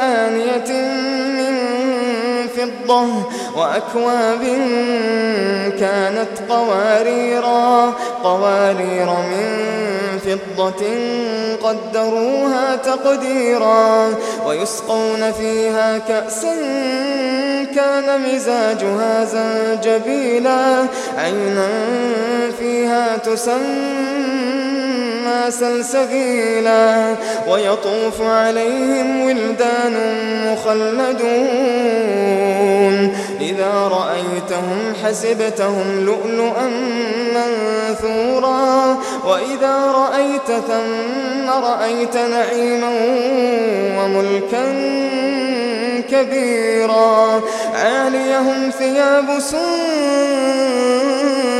بآنية من فضة وأكواب كانت قواريرا قوارير من فضة قدروها تقديرا ويسقون فيها كأسا كان مزاجها زنجبيلا عينا فيها تسمى سلسبيلا ويطوف عليهم ولدان مخلدون. إذا رأيتهم حسبتهم لؤلؤا منثورا. وإذا رأيت ثم رأيت نعيما وملكا كبيرا. عاليهم ثياب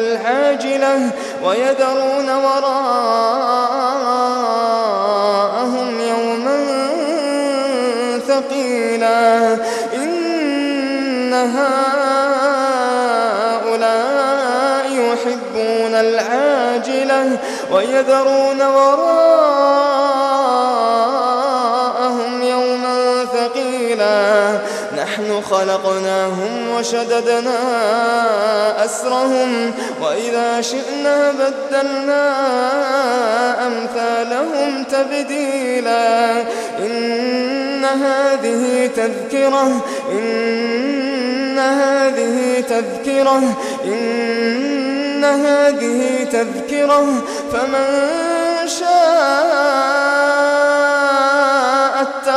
العاجلة ويذرون وراءهم يوما ثقيلا. إن هؤلاء يحبون العاجلة ويذرون وراءهم خلقناهم وشددنا أسرهم وإذا شئنا بدلنا أمثالهم تبديلا إن هذه تذكرة إن هذه تذكرة إن هذه تذكرة فمن شاء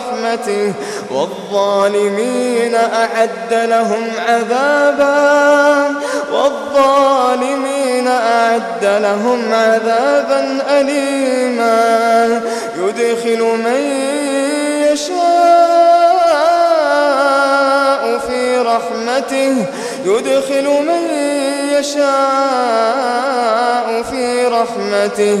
رحمته والظالمين أعد لهم عذابا والظالمين أعد لهم عذابا أليما. يدخل من يشاء في رحمته يدخل من يشاء في رحمته.